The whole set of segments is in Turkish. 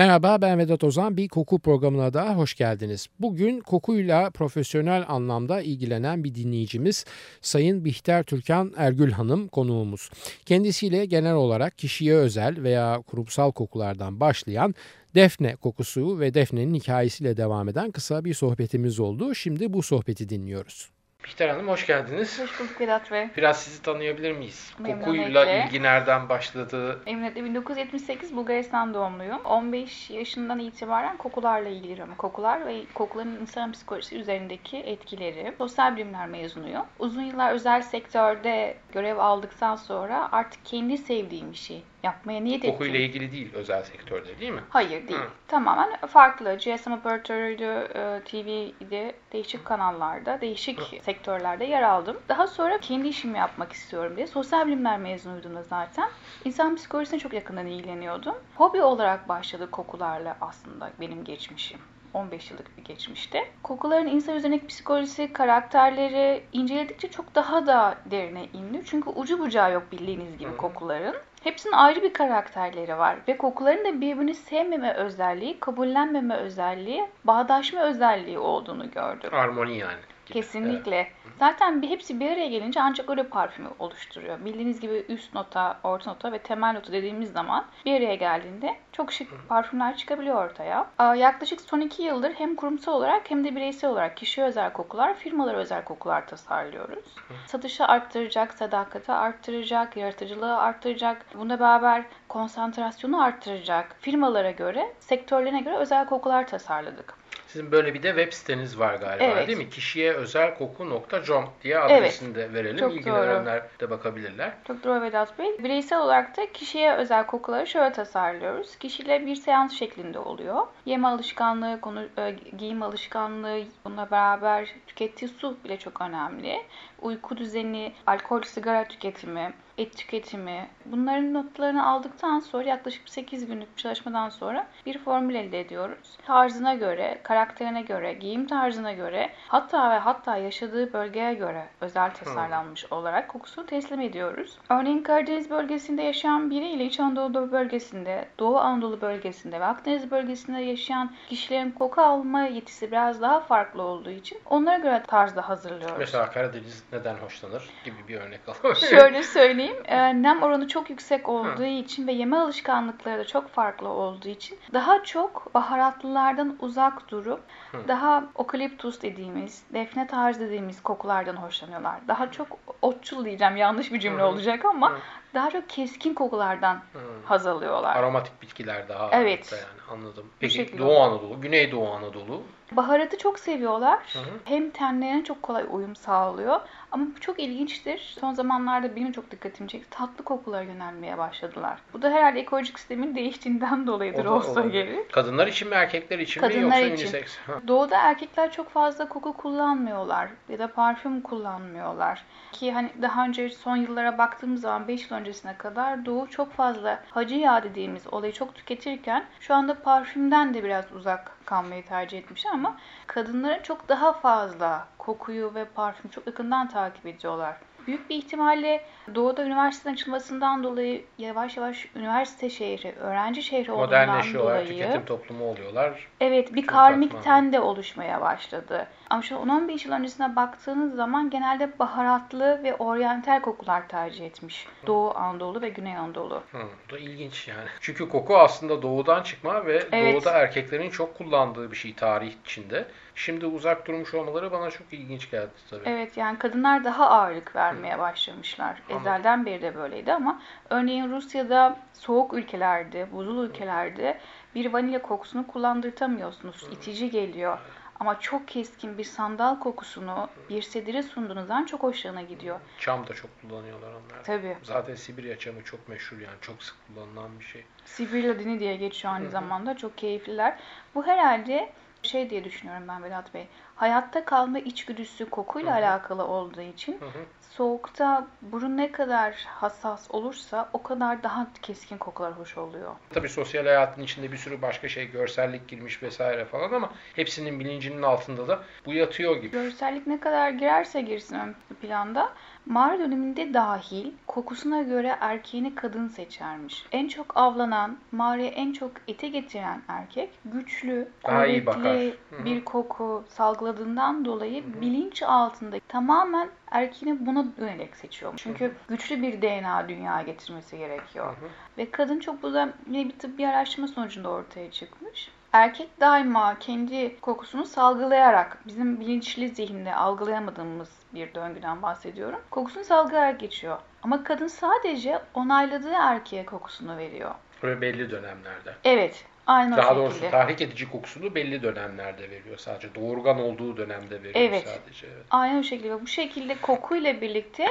Merhaba ben Vedat Ozan. Bir koku programına da hoş geldiniz. Bugün kokuyla profesyonel anlamda ilgilenen bir dinleyicimiz Sayın Bihter Türkan Ergül Hanım konuğumuz. Kendisiyle genel olarak kişiye özel veya kurumsal kokulardan başlayan Defne kokusu ve Defne'nin hikayesiyle devam eden kısa bir sohbetimiz oldu. Şimdi bu sohbeti dinliyoruz. Bihter Hanım hoş geldiniz. Hoş bulduk Vedat Bey. Biraz sizi tanıyabilir miyiz? Memnuniyetle. Kokuyla ilgi nereden başladı? Emniyetle 1978 Bulgaristan doğumluyum. 15 yaşından itibaren kokularla ilgileniyorum. Kokular ve kokuların insan psikolojisi üzerindeki etkileri. Sosyal bilimler mezunuyum. Uzun yıllar özel sektörde görev aldıktan sonra artık kendi sevdiğim işi yapmaya niyet ettim. Kokuyla ilgili değil özel sektörde değil mi? Hayır değil. Hı. Tamamen farklı. GSM operatörüydü, e, TV'de, değişik kanallarda, değişik sektörlerde yer aldım. Daha sonra kendi işimi yapmak istiyorum diye. Sosyal bilimler mezunuydum da zaten. İnsan psikolojisine çok yakından ilgileniyordum. Hobi olarak başladı kokularla aslında benim geçmişim. 15 yıllık bir geçmişte. Kokuların insan üzerindeki psikolojisi, karakterleri inceledikçe çok daha da derine indi. Çünkü ucu bucağı yok bildiğiniz gibi kokuların. Hepsinin ayrı bir karakterleri var ve kokuların da birbirini sevmeme özelliği, kabullenmeme özelliği, bağdaşma özelliği olduğunu gördüm. Armoni yani. Kesinlikle. Zaten bir hepsi bir araya gelince ancak öyle parfümü oluşturuyor. Bildiğiniz gibi üst nota, orta nota ve temel nota dediğimiz zaman bir araya geldiğinde çok şık parfümler çıkabiliyor ortaya. Yaklaşık son iki yıldır hem kurumsal olarak hem de bireysel olarak kişiye özel kokular, firmalara özel kokular tasarlıyoruz. Satışı arttıracak, sadakati arttıracak, yaratıcılığı arttıracak. Buna beraber konsantrasyonu arttıracak firmalara göre, sektörlerine göre özel kokular tasarladık. Sizin böyle bir de web siteniz var galiba Evet. değil mi? Kişiye özel koku.com diye adresini de verelim. Çok İlgilenenler de bakabilirler. Çok doğru Vedat Bey. Bireysel olarak da kişiye özel kokuları şöyle tasarlıyoruz. Kişiyle bir seans şeklinde oluyor. Yeme alışkanlığı, konu, e, giyim alışkanlığı, bununla beraber tükettiği su bile çok önemli. Uyku düzeni, alkol, sigara tüketimi, et tüketimi. Bunların notlarını aldıktan sonra yaklaşık 8 günlük bir çalışmadan sonra bir formül elde ediyoruz. Tarzına göre, karakterine göre, giyim tarzına göre, hatta ve hatta yaşadığı bölgeye göre özel tasarlanmış olarak kokusunu teslim ediyoruz. Örneğin Karadeniz bölgesinde yaşayan biri ile İç Anadolu bölgesinde, Doğu Anadolu bölgesinde ve Akdeniz bölgesinde yaşayan kişilerin koku alma yetisi biraz daha farklı olduğu için onlara göre tarzda hazırlıyoruz. Mesela Karadeniz neden hoşlanır gibi bir örnek alalım. Şöyle söyleyeyim, e, nem oranı çok yüksek olduğu için ve yeme alışkanlıkları da çok farklı olduğu için daha çok baharatlılardan uzak durup daha okaliptus dediğimiz, defne tarzı dediğimiz kokulardan hoşlanıyorlar. Daha çok otçul diyeceğim, yanlış bir cümle Hı. olacak ama Hı. daha çok keskin kokulardan Hı. haz alıyorlar. Aromatik bitkiler daha Evet. yani anladım. Peki Doğu Anadolu, Güneydoğu Anadolu. Baharatı çok seviyorlar. Hı hı. Hem tenlerine çok kolay uyum sağlıyor. Ama bu çok ilginçtir. Son zamanlarda benim çok dikkatimi çekti. Tatlı kokulara yönelmeye başladılar. Bu da herhalde ekolojik sistemin değiştiğinden dolayıdır O da olsa olabilir. gerek. Kadınlar için mi erkekler için mi Kadınlar yoksa için. unisex? Doğuda erkekler çok fazla koku kullanmıyorlar ya da parfüm kullanmıyorlar. Ki hani daha önce son yıllara baktığımız zaman 5 yıl öncesine kadar Doğu çok fazla hacı yağ dediğimiz olayı çok tüketirken şu anda parfümden de biraz uzak kalmayı tercih etmişler ama kadınların çok daha fazla kokuyu ve parfümü çok yakından takip ediyorlar. Büyük bir ihtimalle Doğu'da üniversitenin açılmasından dolayı yavaş yavaş üniversite şehri, öğrenci şehri olduğundan Modernleşiyorlar, dolayı tüketim toplumu oluyorlar. Evet bir karmik ten de oluşmaya başladı. Ama şu 10-15 yıl öncesine baktığınız zaman genelde baharatlı ve oryantal kokular tercih etmiş. Doğu Anadolu ve Güney Anadolu. Hı, bu da ilginç yani. Çünkü koku aslında doğudan çıkma ve Evet. doğuda erkeklerin çok kullandığı bir şey tarih içinde. Şimdi uzak durmuş olmaları bana çok ilginç geldi tabii. Evet yani kadınlar daha ağırlık vermeye başlamışlar. Anladım. Ezelden beri de böyleydi ama örneğin Rusya'da soğuk ülkelerde, buzul ülkelerde bir vanilya kokusunu kullandırtamıyorsunuz. İtici geliyor. Ama çok keskin bir sandal kokusunu bir sedire sunduğunuz zaman çok hoşlarına gidiyor. Çam da çok kullanıyorlar onlar. Tabii. Zaten Sibirya çamı çok meşhur yani çok sık kullanılan bir şey. Sibirya dini diye geçiyor aynı zamanda. Çok keyifliler. Bu herhalde şey diye düşünüyorum ben Vedat Bey. Hayatta kalma içgüdüsü kokuyla alakalı olduğu için soğukta burun ne kadar hassas olursa o kadar daha keskin kokular hoş oluyor. Tabii sosyal hayatın içinde bir sürü başka şey, görsellik girmiş vesaire falan ama hepsinin bilincinin altında da bu yatıyor gibi. Görsellik ne kadar girerse girsin ön planda mağara döneminde dahil kokusuna göre erkeğini kadın seçermiş. En çok avlanan, mağaraya en çok ete getiren erkek güçlü, kuvvetli bir koku salgıladığından dolayı bilinç altında tamamen erkeğini buna yönelik seçiyor. Çünkü güçlü bir DNA dünyaya getirmesi gerekiyor. Ve kadın çok bu da yine bir tıbbi araştırma sonucunda ortaya çıkmış. Erkek daima kendi kokusunu salgılayarak, bizim bilinçli zihinde algılayamadığımız bir döngüden bahsediyorum. Kokusunu salgılayarak geçiyor. Ama kadın sadece onayladığı erkeğe kokusunu veriyor. Böyle belli dönemlerde. Evet, aynen o Daha şekilde. doğrusu tahrik edici kokusunu belli dönemlerde veriyor sadece. Doğurgan olduğu dönemde veriyor Evet. sadece. Evet. Aynen o şekilde. Bu şekilde kokuyla birlikte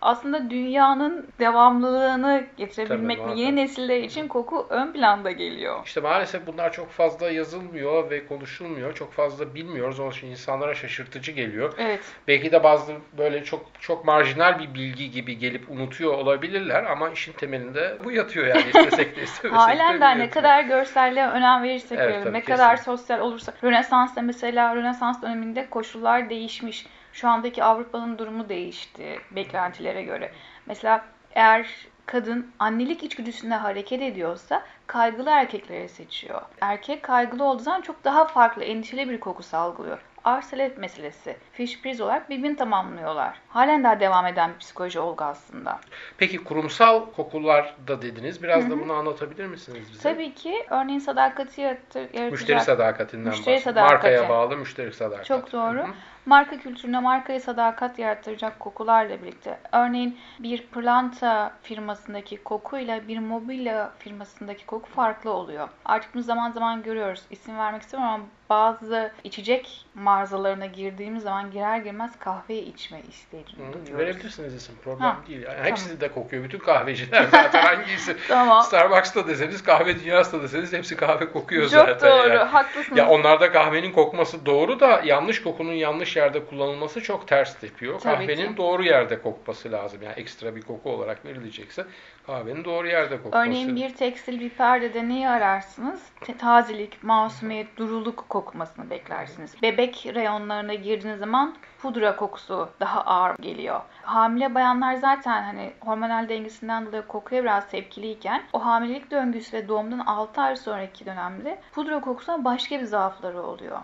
aslında dünyanın devamlılığını getirebilmek Tabii, yeni nesiller için koku ön planda geliyor. İşte maalesef bunlar çok fazla yazılmıyor ve konuşulmuyor. Çok fazla bilmiyoruz. Onun için insanlara şaşırtıcı geliyor. Evet. Belki de bazı böyle çok çok marjinal bir bilgi gibi gelip unutuyor olabilirler ama işin temelinde bu yatıyor yani istesek de istemesek de Halen bu de ne kadar görselliğe önem verirsek Evet, tabii, ne kesin. kadar sosyal olursa. Rönesans'ta mesela Rönesans döneminde koşullar değişmiş. Şu andaki Avrupa'nın durumu değişti beklentilere göre. Mesela eğer kadın annelik içgüdüsünde hareket ediyorsa kaygılı erkekleri seçiyor. Erkek kaygılı olduğu zaman çok daha farklı, endişeli bir koku salgılıyor. Arselet meselesi, fiş priz olarak birbirini tamamlıyorlar. Halen daha devam eden bir psikoloji olgu aslında. Peki kurumsal kokular da dediniz. Biraz da bunu anlatabilir misiniz bize? Tabii ki örneğin sadakati yaratacak. Müşteri sadakatinden Müşteri bahsediyor. sadakati. Markaya bağlı müşteri sadakati. Çok doğru. Hı hı. Marka kültürüne markaya sadakat yarattıracak kokularla birlikte. Örneğin bir pırlanta firmasındaki kokuyla bir mobilya firmasındaki koku farklı oluyor. Artık bunu zaman zaman görüyoruz. İsim vermek istemiyorum ama bazı içecek mağazalarına girdiğimiz zaman girer girmez kahve içme isteği Hı, duyuyoruz. Verebilirsiniz isim. Problem Ha, değil. Yani hepsi de kokuyor. Bütün kahveciler zaten hangisi. Tamam. Starbucks'ta deseniz, kahve dünyasında deseniz hepsi kahve kokuyor Çok zaten. doğru. yani. Haklısınız. Ya onlarda kahvenin kokması doğru da yanlış kokunun yanlış yerde kullanılması çok ters tepiyor. Tabii kahvenin ki. doğru yerde kokması lazım. Yani ekstra bir koku olarak verilecekse kahvenin doğru yerde kokması. Örneğin bir tekstil bir perdede neyi ararsınız? Tazelik, masumiyet, duruluk kokmasını beklersiniz. Bebek reyonlarına girdiğiniz zaman pudra kokusu daha ağır geliyor. Hamile bayanlar zaten hani hormonal dengesinden dolayı kokuya biraz tepkiliyken o hamilelik döngüsü ve doğumdan 6 ay sonraki dönemde pudra kokusuna başka bir zaafları oluyor.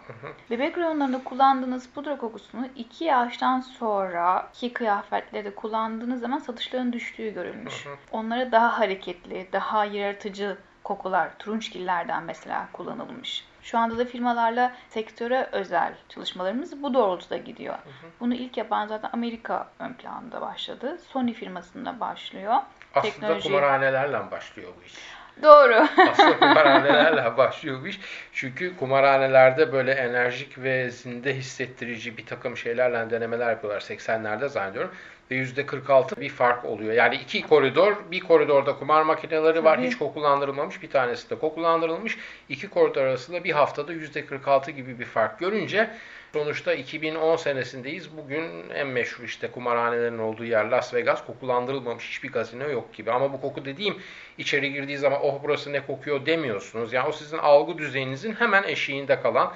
Bebek reyonlarında kullandığınız pudra kokusunu 2 yaştan sonraki kıyafetlerde kullandığınız zaman satışların düştüğü görülmüş. Onlara daha hareketli, daha yaratıcı kokular, turunçgillerden mesela kullanılmış. Şu anda da firmalarla sektöre özel çalışmalarımız bu doğrultuda gidiyor. Bunu ilk yapan zaten Amerika ön planda başladı. Sony firmasında başlıyor. Aslında teknoloji- kumarhanelerle başlıyor bu iş. Doğru. Aslında kumarhanelerle başlıyor bu iş. Çünkü kumarhanelerde böyle enerjik ve zinde hissettirici bir takım şeylerle denemeler yapıyorlar 80'lerde zannediyorum. Ve %46 bir fark oluyor. Yani iki koridor, bir koridorda kumar makineleri var. Tabii. Hiç kokulandırılmamış. Bir tanesi de kokulandırılmış. İki koridor arasında bir haftada %46 gibi bir fark görünce sonuçta 2010 senesindeyiz. Bugün en meşhur işte kumarhanelerin olduğu yer Las Vegas. Kokulandırılmamış hiçbir gazino yok gibi. Ama bu koku dediğim içeri girdiği zaman oh burası ne kokuyor demiyorsunuz. Yani o sizin algı düzeyinizin hemen eşiğinde kalan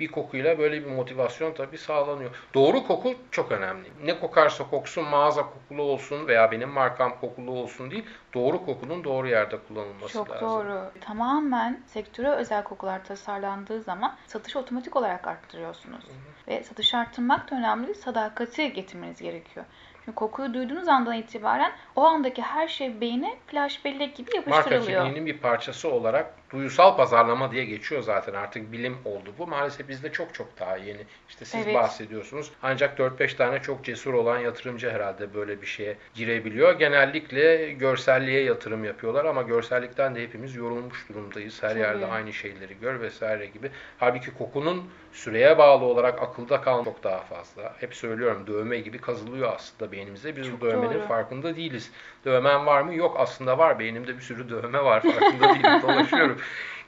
bir kokuyla böyle bir motivasyon tabii sağlanıyor. Doğru koku çok önemli. Ne kokarsa koksun mağaza kokulu olsun veya benim markam kokulu olsun değil. Doğru kokunun doğru yerde kullanılması Çok lazım. doğru. Tamamen sektöre özel kokular tasarlandığı zaman satışı otomatik olarak arttırıyorsunuz. Ve satışı arttırmak da önemli. Sadakati getirmeniz gerekiyor. Çünkü kokuyu duyduğunuz andan itibaren o andaki her şey beyne flash bellek gibi Marka yapıştırılıyor. kimliğinin bir parçası olarak duyusal pazarlama diye geçiyor zaten artık bilim oldu bu. Maalesef bizde çok çok daha yeni. İşte siz Evet. bahsediyorsunuz. Ancak 4-5 tane çok cesur olan yatırımcı herhalde böyle bir şeye girebiliyor. Genellikle görselliğe yatırım yapıyorlar ama görsellikten de hepimiz yorulmuş durumdayız. Her Tabii. yerde aynı şeyleri gör vesaire gibi. Halbuki kokunun süreye bağlı olarak akılda kalan çok daha fazla. Hep söylüyorum dövme gibi kazılıyor aslında beynimize. Biz Çok bu dövmenin doğru. farkında değiliz. Dövmen var mı? Yok aslında var. Beynimde bir sürü dövme var. Farkında değilim. Dolaşıyorum. of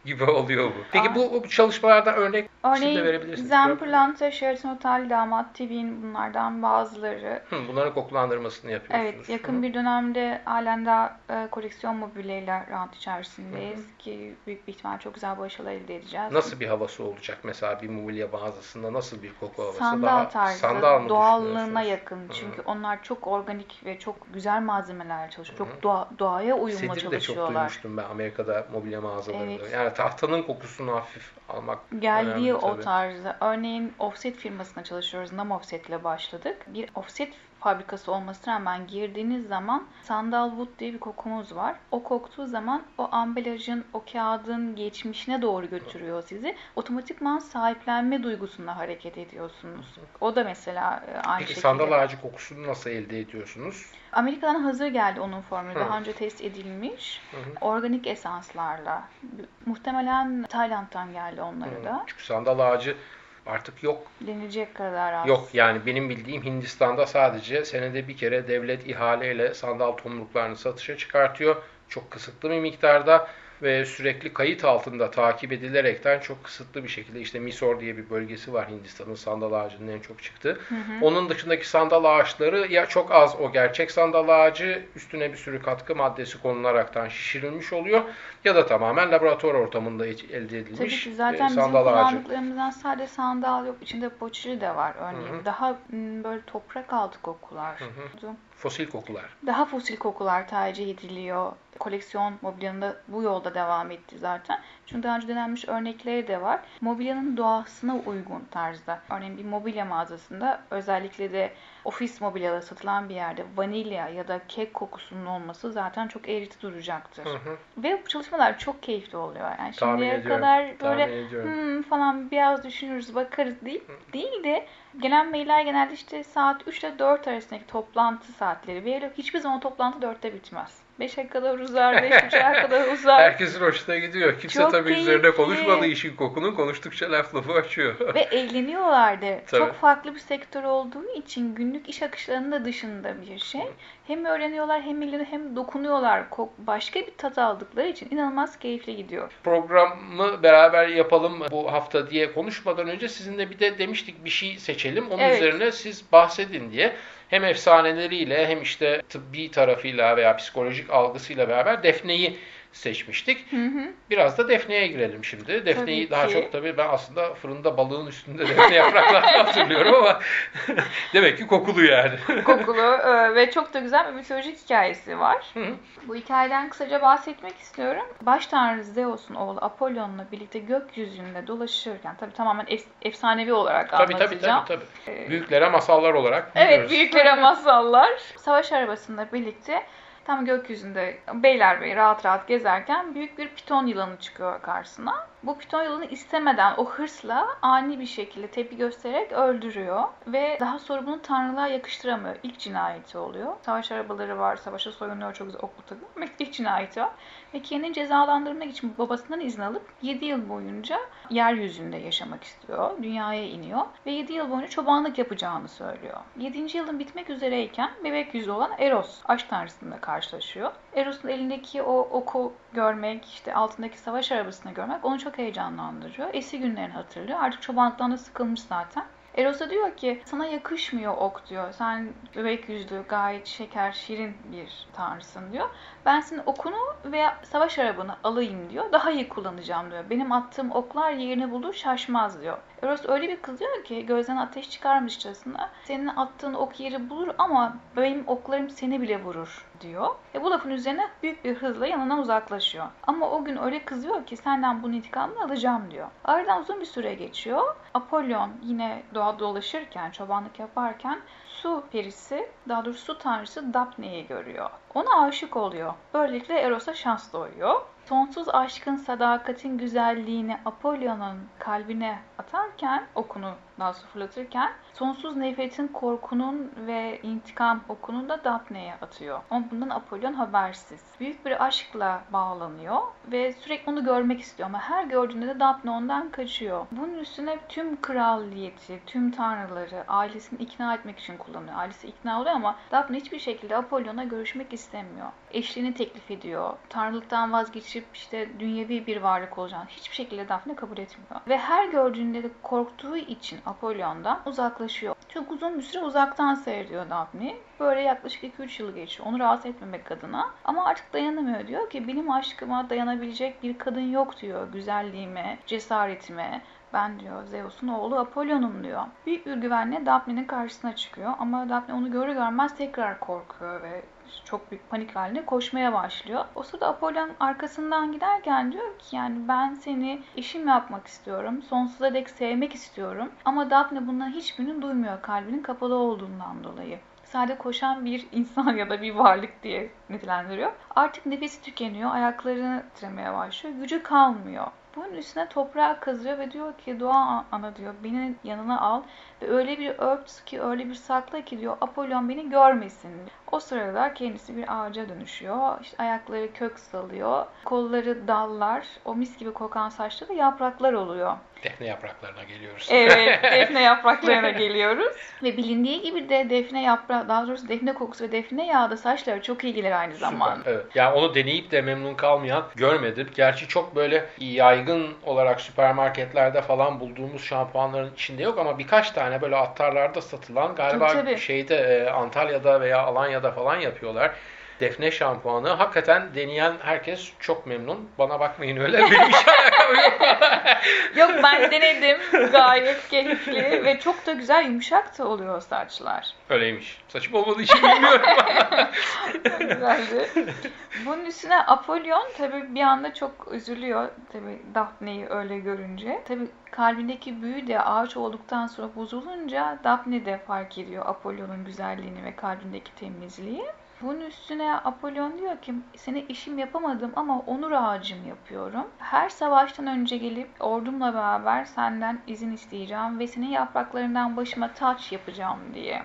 gibi oluyor bu. Peki bu, bu çalışmalardan örnek Örneğin şimdi verebilirsiniz. Zemplante, Sheraton Otel, Damat TV'nin bunlardan bazıları. Hı, bunların kokulandırmasını yapıyorsunuz. Evet, yakın Hı. bir dönemde halen daha e, koleksiyon mobilyayla rant içerisindeyiz ki büyük bir ihtimal çok güzel başarılar elde edeceğiz. Nasıl bir havası olacak mesela bir mobilya mağazasında nasıl bir koku havası? Sandal Daha tarzı, sandal mı doğallığına yakın. Çünkü onlar çok organik ve çok güzel malzemelerle çalışıyor. Çok doğa, doğaya uyumlu Sedir de çok çalışıyorlar. duymuştum ben Amerika'da mobilya mağazalarında. Evet. Yani tahtanın kokusunu hafif almak Geldiği önemli o tabii. tarzda. Örneğin offset firmasına çalışıyoruz. Nam Offset ile başladık. Bir offset fabrikası olmasına rağmen girdiğiniz zaman sandalwood diye bir kokumuz var. O koktuğu zaman o ambalajın, o kağıdın geçmişine doğru götürüyor sizi. Otomatikman sahiplenme duygusunda hareket ediyorsunuz. O da mesela e, aynı Peki şekilde. sandal ağacı kokusunu nasıl elde ediyorsunuz? Amerika'dan hazır geldi onun formülü. Hı. Daha önce test edilmiş. Hı Organik esanslarla. Muhtemelen Tayland'dan geldi onları Hı. da. Çünkü sandal ağacı artık yok. Denilecek kadar az. Yok yani benim bildiğim Hindistan'da sadece senede bir kere devlet ihaleyle sandal tomruklarını satışa çıkartıyor. Çok kısıtlı bir miktarda ve sürekli kayıt altında takip edilerekten çok kısıtlı bir şekilde işte Mysore diye bir bölgesi var Hindistan'ın sandal ağacının en çok çıktığı. Onun dışındaki sandal ağaçları ya çok az o gerçek sandal ağacı üstüne bir sürü katkı maddesi konularaktan şişirilmiş oluyor ya da tamamen laboratuvar ortamında elde Tabii edilmiş ki e, zaten bizim sandal ağacı. kullandıklarımızdan sadece sandal yok. İçinde poçili de var örneğin. Daha m, böyle toprak altı kokular. Fosil kokular. Daha fosil kokular tercih ediliyor. Koleksiyon mobilyanın bu yolda devam etti zaten. Çünkü daha önce denenmiş örnekleri de var. Mobilyanın doğasına uygun tarzda. Örneğin bir mobilya mağazasında özellikle de ofis mobilyaları satılan bir yerde vanilya ya da kek kokusunun olması zaten çok eğriti duracaktır. Hı hı. Ve bu çalışmalar çok keyifli oluyor. Yani Tahmin şimdiye ediyorum, kadar böyle hmm falan biraz düşünürüz bakarız değil, değil de gelen mailler genelde işte saat 3 ile 4 arasındaki toplantı saatleri veriliyor. Hiçbir zaman toplantı 4'te bitmez. 5'e kadar uzar, 5.30'a kadar uzar. Herkesin hoşuna gidiyor. Kimse Çok tabii üzerine keyifli. konuşmadığı işin kokunu konuştukça laf lafı açıyor. Ve eğleniyorlar da. Tabii. Çok farklı bir sektör olduğu için günlük iş akışlarının da dışında bir şey. Hem öğreniyorlar hem eğleniyor hem dokunuyorlar. Başka bir tat aldıkları için inanılmaz keyifli gidiyor. Programı beraber yapalım bu hafta diye konuşmadan önce sizinle bir de demiştik bir şey seçelim. Onun Evet. üzerine siz bahsedin diye. Hem efsaneleriyle hem işte tıbbi tarafıyla veya psikolojik algısıyla beraber Defne'yi seçmiştik. Hı hı. Biraz da Defne'ye girelim şimdi. Defne'yi Tabii daha ki. çok tabii ben aslında fırında balığın üstünde Defne yapraklarını hatırlıyorum ama demek ki kokulu yani. kokulu e, ve çok da güzel bir mitolojik hikayesi var. Hı. Bu hikayeden kısaca bahsetmek istiyorum. Baş tanrı Zeus'un oğlu Apollon'la birlikte gökyüzünde dolaşırken, tabii tamamen ef- efsanevi olarak Tabii tabii anlatacağım. tabii tabii. Büyüklere masallar olarak Evet, biliyoruz. büyüklere masallar. Savaş arabasında birlikte tam gökyüzünde Beylerbeyi rahat rahat gezerken büyük bir piton yılanı çıkıyor karşısına. Bu piton yılanı istemeden o hırsla ani bir şekilde tepki göstererek öldürüyor ve daha sonra bunu tanrılığa yakıştıramıyor. İlk cinayeti oluyor. Savaş arabaları var, savaşa soyunuyor çok güzel oklu takım. İlk cinayeti var. Ve kendini cezalandırmak için babasından izin alıp 7 yıl boyunca yeryüzünde yaşamak istiyor. Dünyaya iniyor ve 7 yıl boyunca çobanlık yapacağını söylüyor. 7. yılın bitmek üzereyken bebek yüzü olan Eros, aşk tanrısıyla karşılaşıyor. Eros'un elindeki o oku görmek, işte altındaki savaş arabasını görmek onu çok heyecanlandırıyor. Eski günlerini hatırlıyor. Artık çobanlıktan da sıkılmış zaten. Eros da diyor ki sana yakışmıyor ok diyor. Sen bebek yüzlü, gayet şeker, şirin bir tanrısın diyor. Ben senin okunu veya savaş arabanı alayım diyor. Daha iyi kullanacağım diyor. Benim attığım oklar yerini bulur şaşmaz diyor. Eros öyle bir kızıyor ki gözden ateş çıkarmışçasına. Senin attığın ok yeri bulur ama benim oklarım seni bile vurur diyor. E bu lafın üzerine büyük bir hızla yanından uzaklaşıyor. Ama o gün öyle kızıyor ki senden bunun intikamını alacağım diyor. Aradan uzun bir süre geçiyor. Apollon yine doğada dolaşırken, çobanlık yaparken su perisi, daha doğrusu su tanrısı Daphne'yi görüyor. Ona aşık oluyor. Böylelikle Eros'a şans doğuyor. Sonsuz aşkın, sadakatin güzelliğini Apollon'un kalbine atarken, okunu daha doğrusu fırlatırken, sonsuz nefretin, korkunun ve intikam okunu da Daphne'ye atıyor. Ama bundan Apollon habersiz. Büyük bir aşkla bağlanıyor ve sürekli onu görmek istiyor ama her gördüğünde de Daphne ondan kaçıyor. Bunun üstüne tüm kraliyeti, tüm tanrıları ailesini ikna etmek için kullanıyor. Ailesi ikna oluyor ama Daphne hiçbir şekilde Apollon'a görüşmek istemiyor. Eşliğini teklif ediyor. Tanrılıktan vazgeçecek geçip işte dünyevi bir varlık olacağını hiçbir şekilde Daphne kabul etmiyor. Ve her gördüğünde de korktuğu için Apollyon'dan uzaklaşıyor. Çok uzun bir süre uzaktan seyrediyor Daphne. Böyle yaklaşık 2-3 yıl geçiyor. Onu rahatsız etmemek adına. Ama artık dayanamıyor diyor ki benim aşkıma dayanabilecek bir kadın yok diyor. Güzelliğime, cesaretime, ben diyor Zeus'un oğlu Apollon'um diyor. Büyük bir güvenle Daphne'nin karşısına çıkıyor ama Daphne onu görür görmez tekrar korkuyor ve çok büyük panik halinde koşmaya başlıyor. O sırada Apollon arkasından giderken diyor ki yani ben seni eşim yapmak istiyorum. Sonsuza dek sevmek istiyorum. Ama Daphne bundan hiçbirini duymuyor kalbinin kapalı olduğundan dolayı sade koşan bir insan ya da bir varlık diye nitelendiriyor. Artık nefesi tükeniyor, ayaklarını titremeye başlıyor, gücü kalmıyor. Bunun üstüne toprağa kazıyor ve diyor ki doğa ana diyor beni yanına al ve öyle bir ört ki öyle bir sakla ki diyor Apollon beni görmesin. O sırada kendisi bir ağaca dönüşüyor. İşte ayakları kök salıyor. Kolları dallar. O mis gibi kokan saçları yapraklar oluyor. Defne yapraklarına geliyoruz. Evet, defne yapraklarına geliyoruz. Ve bilindiği gibi de defne yaprağı, daha doğrusu defne kokusu ve defne yağı da saçlara çok iyi gelir aynı zamanda. Süper, evet. Yani onu deneyip de memnun kalmayan görmedim. Gerçi çok böyle yaygın olarak süpermarketlerde falan bulduğumuz şampuanların içinde yok ama birkaç tane böyle attarlarda satılan galiba Tabii, tabii. şeyde Antalya'da veya Alanya'da falan yapıyorlar. Defne şampuanı. Hakikaten deneyen herkes çok memnun. Bana bakmayın öyle. Benim alakam yok. Ben denedim. Gayet keyifli ve çok da güzel yumuşak da oluyor saçlar. Öyleymiş. Saçım olmadığı için bilmiyorum. Güzeldi. Bunun üstüne Apollon tabii bir anda çok üzülüyor. Tabii Daphne'yi öyle görünce. Tabii kalbindeki büyü de ağaç olduktan sonra bozulunca Daphne de fark ediyor Apollon'un güzelliğini ve kalbindeki temizliği. Bunun üstüne Apollon diyor ki seni işim yapamadım ama onur ağacım yapıyorum. Her savaştan önce gelip ordumla beraber senden izin isteyeceğim ve senin yapraklarından başıma taç yapacağım diye.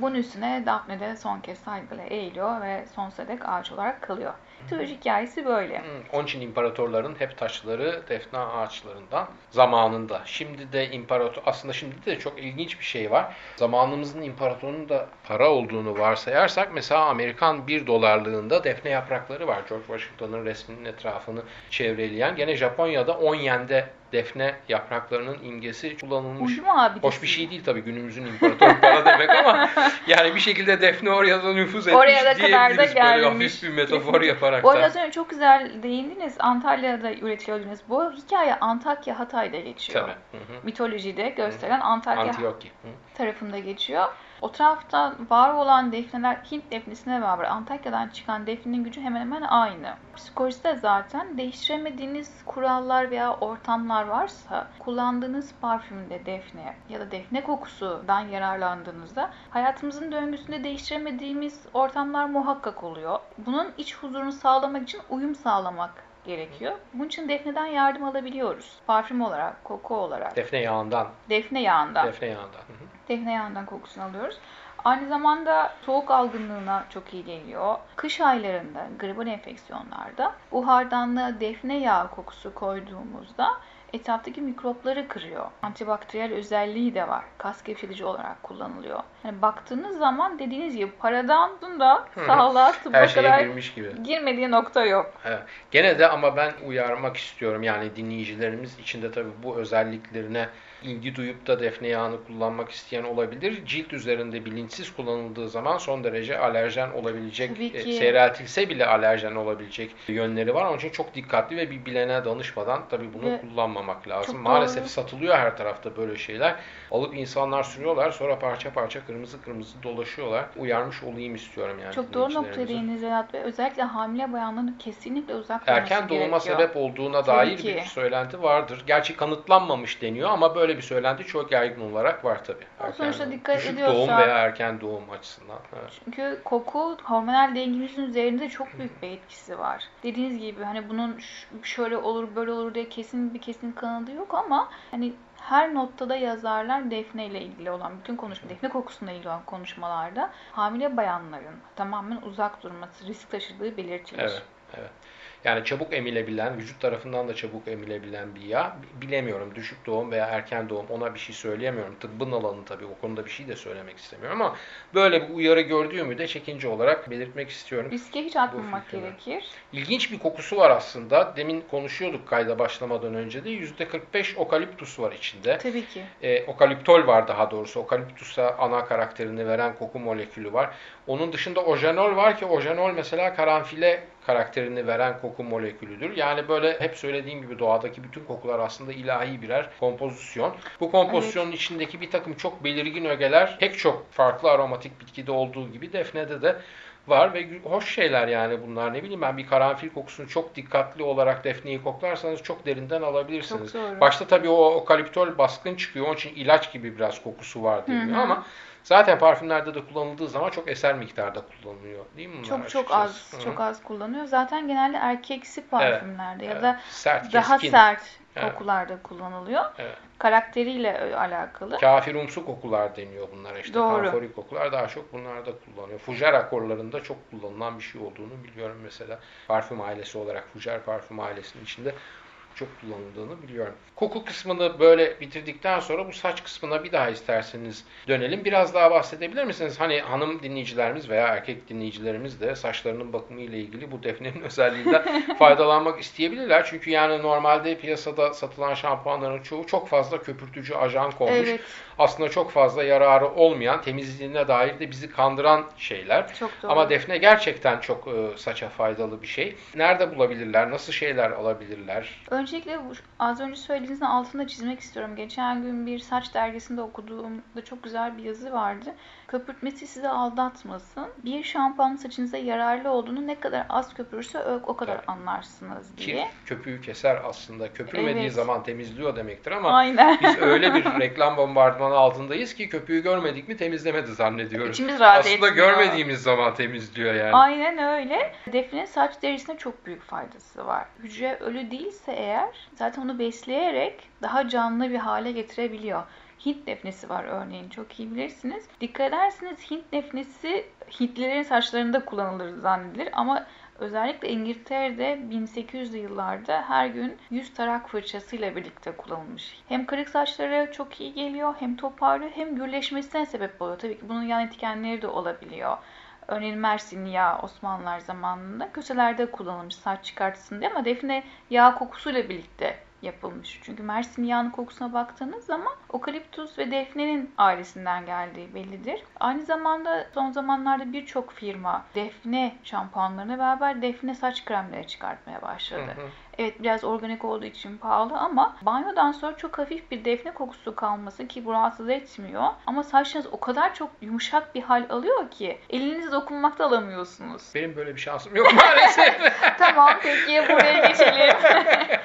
Bunun üstüne Daphne de son kez saygıyla eğiliyor ve sonsuza dek ağaç olarak kalıyor. Mitoloji hikayesi böyle. Hmm, Onun için imparatorların hep taşları defne ağaçlarından zamanında. Şimdi de imparator aslında şimdi de çok ilginç bir şey var. Zamanımızın imparatorunun da para olduğunu varsayarsak mesela Amerikan 1 dolarlığında defne yaprakları var. George Washington'ın resminin etrafını çevreleyen. Gene Japonya'da 10 yende defne yapraklarının imgesi kullanılmış. Mu abi? Hoş bir şey değil tabii günümüzün imparatoru para demek ama yani bir şekilde defne oraya da nüfuz etmiş Oraya da kadar da diyebiliriz böyle gelmiş. hafif bir metafor yaparak Bu arada da. az önce çok güzel değindiniz. Antalya'da üretiliyor dediniz. Bu hikaye Antakya Hatay'da geçiyor. Tabii. Hı hı. Mitolojide gösteren Antakya Antioki. Hı. tarafında geçiyor. O tarafta var olan defneler Hint defnesine beraber Antakya'dan çıkan defnenin gücü hemen hemen aynı. Psikolojide de zaten değiştiremediğiniz kurallar veya ortamlar varsa kullandığınız parfümde defne ya da defne kokusundan yararlandığınızda hayatımızın döngüsünde değiştiremediğimiz ortamlar muhakkak oluyor. Bunun iç huzurunu sağlamak için uyum sağlamak gerekiyor. Bunun için defneden yardım alabiliyoruz. Parfüm olarak, koku olarak, Defne yağından. defne yağından Defne yağından. Hı hı. Defne yağından kokusunu alıyoruz. Aynı zamanda soğuk algınlığına çok iyi geliyor. Kış aylarında, gribal enfeksiyonlarda buhardanlığa defne yağı kokusu koyduğumuzda etraftaki mikropları kırıyor. Antibakteriyel özelliği de var. Kas gevşetici olarak kullanılıyor. Yani baktığınız zaman dediğiniz gibi paradan da sağlığa tıbba kadar girmiş gibi. girmediği nokta yok. Evet. Gene de ama ben uyarmak istiyorum yani dinleyicilerimiz içinde tabii bu özelliklerine ilgi duyup da defne yağını kullanmak isteyen olabilir. Cilt üzerinde bilinçsiz kullanıldığı zaman son derece alerjen olabilecek, e, seyreltilse bile alerjen olabilecek yönleri var. Onun için çok dikkatli ve bir bilene danışmadan tabii bunu Ve kullanmamak lazım. Maalesef doğru. satılıyor her tarafta böyle şeyler. Alıp insanlar sürüyorlar sonra parça parça kırmızı kırmızı dolaşıyorlar. Uyarmış olayım istiyorum yani. Çok doğru noktaya dinleyicilerimize. değindiniz Vedat Bey. Özellikle hamile bayanların kesinlikle uzak durması erken doğuma sebep olduğuna Tabii dair ki. bir söylenti vardır. Gerçi kanıtlanmamış deniyor ama böyle bir söylenti çok yaygın olarak var tabii. Ama sonuçta dikkat düşük ediyorsa- doğum veya erken doğum açısından. Evet. Çünkü koku hormonal dengemizin üzerinde çok büyük bir etkisi var. Dediğiniz gibi hani bunun şöyle olur böyle olur diye kesin bir kesin kanadı yok ama hani her noktada yazarlar defne ile ilgili olan bütün konuşma, defne kokusuyla ilgili olan konuşmalarda hamile bayanların tamamen uzak durması risk taşıdığı belirtilir. Evet, evet. Yani çabuk emilebilen, vücut tarafından da çabuk emilebilen bir yağ. Bilemiyorum düşük doğum veya erken doğum ona bir şey söyleyemiyorum. Tıbbın alanı tabii o konuda bir şey de söylemek istemiyorum ama böyle bir uyarı gördüğümü de çekince olarak belirtmek istiyorum. Riske hiç atmamak gerekir. İlginç bir kokusu var aslında. Demin konuşuyorduk kayda başlamadan önce de. %45 okaliptus var içinde. Tabii ki. E, okaliptol var daha doğrusu. Okaliptusa ana karakterini veren koku molekülü var. Onun dışında ojenol var ki ojenol mesela karanfile karakterini veren koku molekülüdür. Yani böyle hep söylediğim gibi doğadaki bütün kokular aslında ilahi birer kompozisyon. Bu kompozisyonun evet. içindeki bir takım çok belirgin ögeler pek çok farklı aromatik bitkide olduğu gibi defnede de var ve hoş şeyler yani bunlar. Ne bileyim ben bir karanfil kokusunu çok dikkatli olarak defneyi koklarsanız çok derinden alabilirsiniz. Çok doğru. Başta tabii o okaliptol baskın çıkıyor. Onun için ilaç gibi biraz kokusu var deniyor ama Zaten parfümlerde de kullanıldığı zaman çok eser miktarda kullanılıyor değil mi bunlar? Çok çok az, Hı. çok az kullanıyor. Zaten genelde erkeksi parfümlerde evet, ya da sert, daha keskin. sert kokularda evet. kullanılıyor. Evet. Karakteriyle alakalı. Kafirumsu kokular deniyor bunlar işte. Doğru. Kanforik kokular daha çok bunlarda kullanılıyor. Fujar akorlarında çok kullanılan bir şey olduğunu biliyorum mesela. Parfüm ailesi olarak Fujar parfüm ailesinin içinde çok kullanıldığını biliyorum. Koku kısmını böyle bitirdikten sonra bu saç kısmına bir daha isterseniz dönelim. Biraz daha bahsedebilir misiniz? Hani hanım dinleyicilerimiz veya erkek dinleyicilerimiz de saçlarının bakımı ile ilgili bu defnenin özelliğinden faydalanmak isteyebilirler. Çünkü yani normalde piyasada satılan şampuanların çoğu çok fazla köpürtücü ajan konmuş. Evet. Aslında çok fazla yararı olmayan, temizliğine dair de bizi kandıran şeyler. Çok doğru. Ama defne gerçekten çok e, saça faydalı bir şey. Nerede bulabilirler? Nasıl şeyler alabilirler? Öncelikle az önce söylediğinizin altında çizmek istiyorum. Geçen gün bir saç dergisinde okuduğumda çok güzel bir yazı vardı. Köpürtmesi sizi aldatmasın. Bir şampuan saçınıza yararlı olduğunu ne kadar az köpürürse o kadar evet. anlarsınız diye. Ki köpüğü keser aslında. Köpürmediği evet. zaman temizliyor demektir ama Aynen. biz öyle bir reklam bombardımanı altındayız ki köpüğü görmedik mi temizlemedi zannediyoruz. İçimiz rahat Aslında etmiyor. görmediğimiz zaman temizliyor yani. Aynen öyle. Defne saç derisine çok büyük faydası var. Hücre ölü değilse eğer zaten onu besleyerek daha canlı bir hale getirebiliyor. Hint defnesi var örneğin çok iyi bilirsiniz. Dikkat edersiniz Hint defnesi Hintlilerin saçlarında kullanılır zannedilir ama özellikle İngiltere'de 1800'lü yıllarda her gün 100 tarak fırçasıyla birlikte kullanılmış. Hem kırık saçlara çok iyi geliyor hem toparlıyor hem gürleşmesine sebep oluyor. Tabii ki bunun yan etkenleri de olabiliyor. Örneğin Mersin yağı Osmanlılar zamanında köşelerde kullanılmış saç çıkartısın diye ama defne yağ kokusuyla birlikte yapılmış. Çünkü Mersin yağının kokusuna baktığınız zaman okaliptus ve defnenin ailesinden geldiği bellidir. Aynı zamanda son zamanlarda birçok firma defne şampuanlarına beraber defne saç kremleri çıkartmaya başladı. Hı hı. Evet biraz organik olduğu için pahalı ama banyodan sonra çok hafif bir defne kokusu kalması ki bu rahatsız etmiyor. Ama saçınız o kadar çok yumuşak bir hal alıyor ki elinizi dokunmakta alamıyorsunuz. Benim böyle bir şansım yok maalesef. tamam peki buraya geçelim.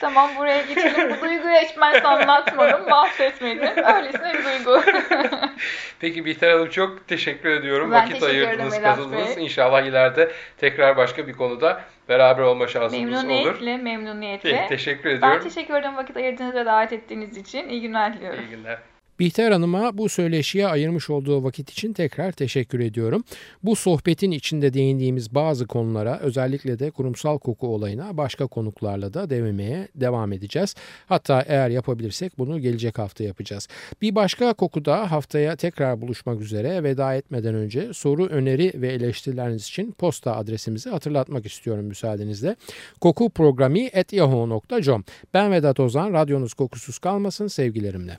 tamam buraya geçelim. Bu duyguyu hiç ben anlatmadım, bahsetmedim. Öylesine bir duygu. peki Bihter Hanım çok teşekkür ediyorum. Ben Vakit teşekkür ayırdınız, katıldınız. İnşallah ileride tekrar başka bir konuda beraber olma şansımız memnuniyetle, olur. Memnuniyetle, memnuniyetle. Teşekkür ediyorum. Ben teşekkür ederim vakit ayırdığınız ve davet ettiğiniz için. İyi günler diliyorum. İyi günler. Bihter Hanım'a bu söyleşiye ayırmış olduğu vakit için tekrar teşekkür ediyorum. Bu sohbetin içinde değindiğimiz bazı konulara özellikle de kurumsal koku olayına başka konuklarla da denemeye devam edeceğiz. Hatta eğer yapabilirsek bunu gelecek hafta yapacağız. Bir başka kokuda haftaya tekrar buluşmak üzere veda etmeden önce soru, öneri ve eleştirileriniz için posta adresimizi hatırlatmak istiyorum müsaadenizle. Koku programı at yahoo.com Ben Vedat Ozan, radyonuz kokusuz kalmasın sevgilerimle.